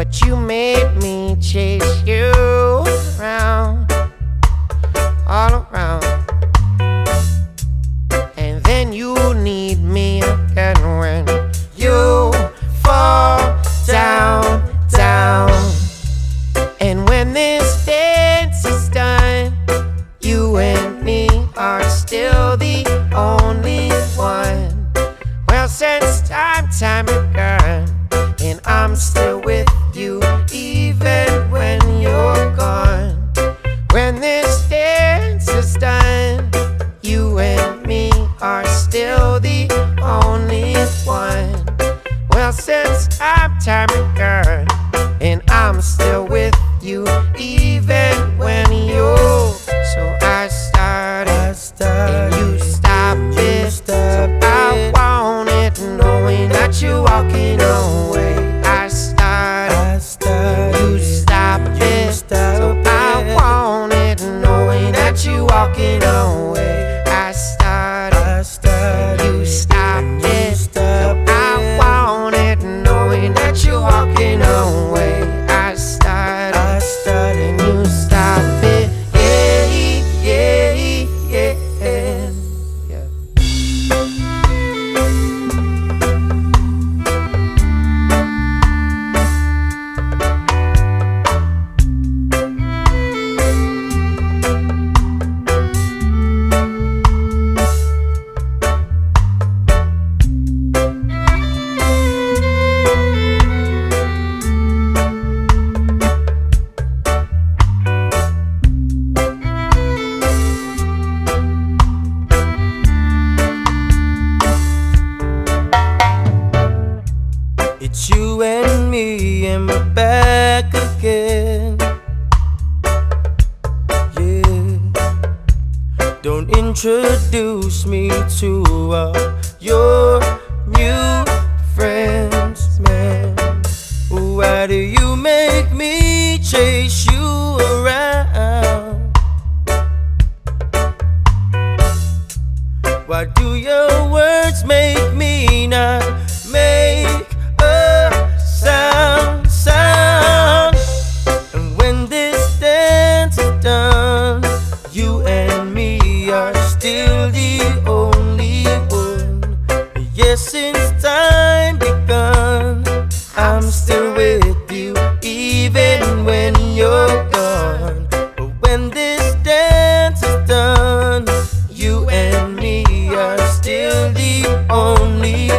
but you made me chase you around, all around. And then you need me again when you fall down, down. And when this dance is done, you and me are still the only one. Well, since time, time begun, and I'm still. time, girl, and I'm still with you. me and back again. Yeah. Don't introduce me to all your the only one. Yes, since time begun, I'm still with you, even when you're gone. But when this dance is done, you and me are still the only